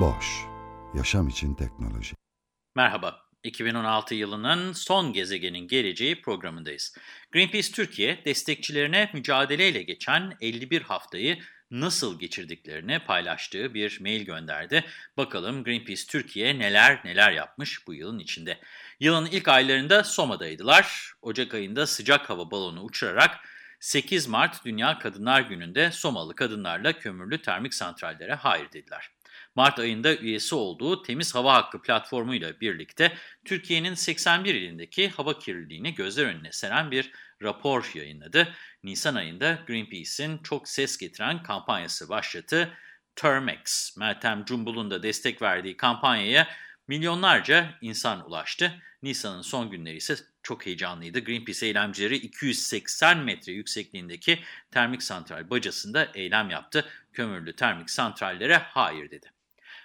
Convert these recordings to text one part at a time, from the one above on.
Boş, yaşam için teknoloji. Merhaba, 2016 yılının son gezegenin geleceği programındayız. Greenpeace Türkiye, destekçilerine mücadeleyle geçen 51 haftayı nasıl geçirdiklerini paylaştığı bir mail gönderdi. Bakalım Greenpeace Türkiye neler neler yapmış bu yılın içinde. Yılın ilk aylarında Soma'daydılar. Ocak ayında sıcak hava balonu uçurarak 8 Mart Dünya Kadınlar Günü'nde Somalı kadınlarla kömürlü termik santrallere hayır dediler. Mart ayında üyesi olduğu Temiz Hava Hakkı platformuyla birlikte Türkiye'nin 81 ilindeki hava kirliliğini gözler önüne seren bir rapor yayınladı. Nisan ayında Greenpeace'in çok ses getiren kampanyası başlattı. Termex, Meltem Cumbul'un da destek verdiği kampanyaya milyonlarca insan ulaştı. Nisan'ın son günleri ise çok heyecanlıydı. Greenpeace eylemcileri 280 metre yüksekliğindeki termik santral bacasında eylem yaptı. Kömürlü termik santrallere hayır dedi.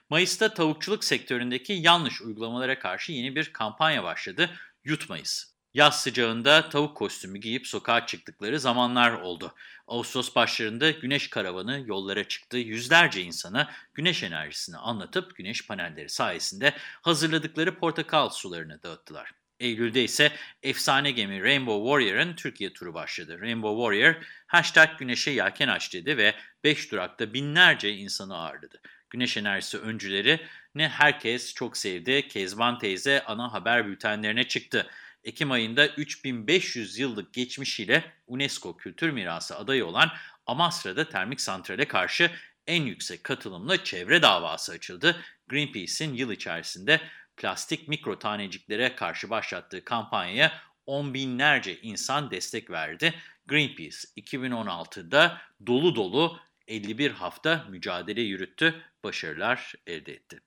Mayıs'ta tavukçuluk sektöründeki yanlış uygulamalara karşı yeni bir kampanya başladı. Yutmayız. Yaz sıcağında tavuk kostümü giyip sokağa çıktıkları zamanlar oldu. Ağustos başlarında güneş karavanı yollara çıktı. Yüzlerce insana güneş enerjisini anlatıp güneş panelleri sayesinde hazırladıkları portakal sularını dağıttılar. Eylül'de ise efsane gemi Rainbow Warrior'ın Türkiye turu başladı. Rainbow Warrior hashtag güneşe yelken aç dedi ve 5 durakta binlerce insanı ağırladı. Güneş enerjisi öncüleri ne herkes çok sevdi. Kezban teyze ana haber bültenlerine çıktı. Ekim ayında 3500 yıllık geçmişiyle UNESCO Kültür Mirası adayı olan Amasra'da termik santrale karşı en yüksek katılımlı çevre davası açıldı. Greenpeace'in yıl içerisinde plastik mikro taneciklere karşı başlattığı kampanyaya on binlerce insan destek verdi. Greenpeace 2016'da dolu dolu 51 hafta mücadele yürüttü, başarılar elde etti.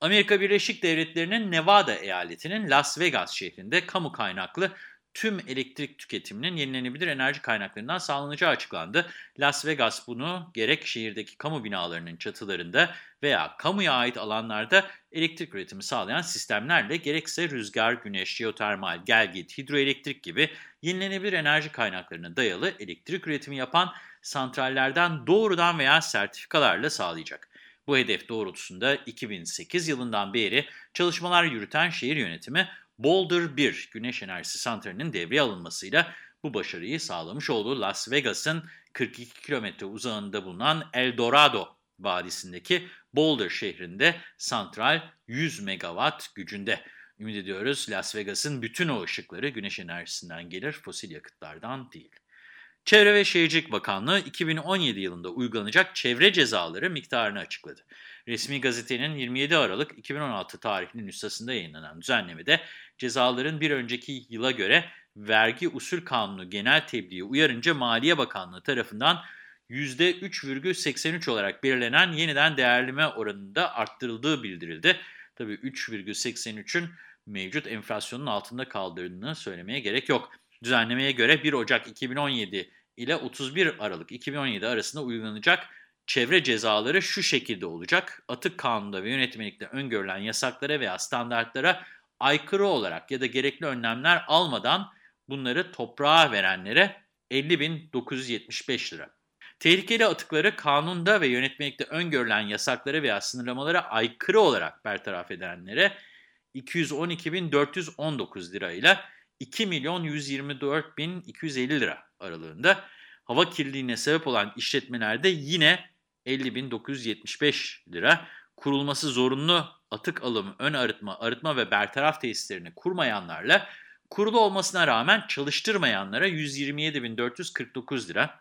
Amerika Birleşik Devletleri'nin Nevada eyaletinin Las Vegas şehrinde kamu kaynaklı tüm elektrik tüketiminin yenilenebilir enerji kaynaklarından sağlanacağı açıklandı. Las Vegas bunu gerek şehirdeki kamu binalarının çatılarında veya kamuya ait alanlarda elektrik üretimi sağlayan sistemlerle gerekse rüzgar, güneş, jeotermal, gelgit, hidroelektrik gibi yenilenebilir enerji kaynaklarına dayalı elektrik üretimi yapan santrallerden doğrudan veya sertifikalarla sağlayacak. Bu hedef doğrultusunda 2008 yılından beri çalışmalar yürüten şehir yönetimi Boulder 1 güneş enerjisi santralinin devreye alınmasıyla bu başarıyı sağlamış oldu. Las Vegas'ın 42 kilometre uzağında bulunan El Dorado Vadisi'ndeki Boulder şehrinde santral 100 megawatt gücünde. Ümit ediyoruz Las Vegas'ın bütün o ışıkları güneş enerjisinden gelir, fosil yakıtlardan değil. Çevre ve Şehircilik Bakanlığı 2017 yılında uygulanacak çevre cezaları miktarını açıkladı. Resmi gazetenin 27 Aralık 2016 tarihinin nüshasında yayınlanan düzenlemede cezaların bir önceki yıla göre vergi usul kanunu genel tebliği uyarınca Maliye Bakanlığı tarafından %3,83 olarak belirlenen yeniden değerleme oranında arttırıldığı bildirildi. Tabii 3,83'ün mevcut enflasyonun altında kaldığını söylemeye gerek yok. Düzenlemeye göre 1 Ocak 2017 ile 31 Aralık 2017 arasında uygulanacak çevre cezaları şu şekilde olacak. Atık kanunda ve yönetmelikte öngörülen yasaklara veya standartlara aykırı olarak ya da gerekli önlemler almadan bunları toprağa verenlere 50.975 lira. Tehlikeli atıkları kanunda ve yönetmelikte öngörülen yasaklara veya sınırlamalara aykırı olarak bertaraf edenlere 212.419 lira ile 2.124.250 lira aralığında. Hava kirliliğine sebep olan işletmelerde yine 50.975 lira. Kurulması zorunlu atık alımı, ön arıtma, arıtma ve bertaraf tesislerini kurmayanlarla kurulu olmasına rağmen çalıştırmayanlara 127.449 lira.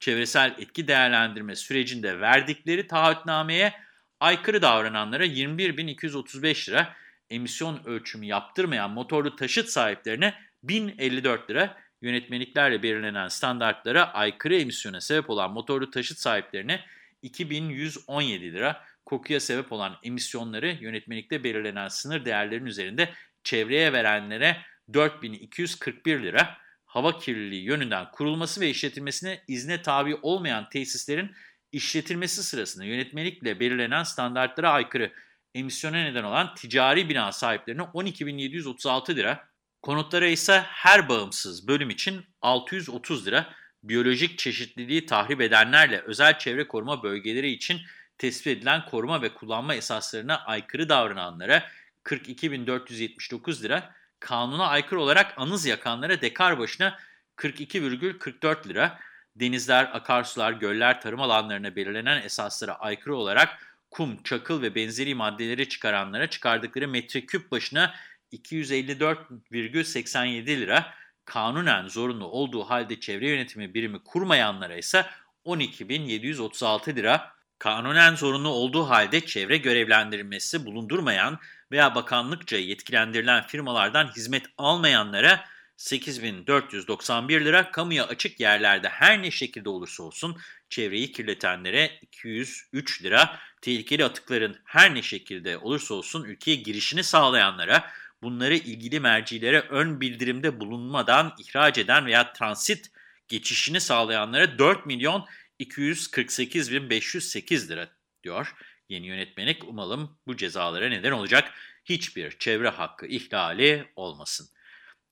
Çevresel etki değerlendirme sürecinde verdikleri taahhütnameye aykırı davrananlara 21.235 lira emisyon ölçümü yaptırmayan motorlu taşıt sahiplerine 1054 lira, yönetmeliklerle belirlenen standartlara aykırı emisyona sebep olan motorlu taşıt sahiplerine 2117 lira. Kokuya sebep olan emisyonları yönetmelikte belirlenen sınır değerlerin üzerinde çevreye verenlere 4241 lira. Hava kirliliği yönünden kurulması ve işletilmesine izne tabi olmayan tesislerin işletilmesi sırasında yönetmelikle belirlenen standartlara aykırı emisyona neden olan ticari bina sahiplerine 12.736 lira, konutlara ise her bağımsız bölüm için 630 lira, biyolojik çeşitliliği tahrip edenlerle özel çevre koruma bölgeleri için tespit edilen koruma ve kullanma esaslarına aykırı davrananlara 42.479 lira, kanuna aykırı olarak anız yakanlara dekar başına 42,44 lira, denizler, akarsular, göller, tarım alanlarına belirlenen esaslara aykırı olarak kum, çakıl ve benzeri maddeleri çıkaranlara çıkardıkları metreküp başına 254,87 lira, kanunen zorunlu olduğu halde çevre yönetimi birimi kurmayanlara ise 12.736 lira, kanunen zorunlu olduğu halde çevre görevlendirilmesi bulundurmayan veya bakanlıkça yetkilendirilen firmalardan hizmet almayanlara 8.491 lira, kamuya açık yerlerde her ne şekilde olursa olsun çevreyi kirletenlere 203 lira, tehlikeli atıkların her ne şekilde olursa olsun ülkeye girişini sağlayanlara, bunları ilgili mercilere ön bildirimde bulunmadan ihraç eden veya transit geçişini sağlayanlara 4 milyon 248.508 lira diyor. Yeni yönetmelik umalım bu cezalara neden olacak hiçbir çevre hakkı ihlali olmasın.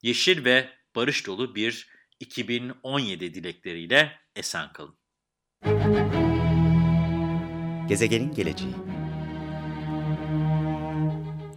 Yeşil ve barış dolu bir 2017 dilekleriyle esen kalın. Gezegenin geleceği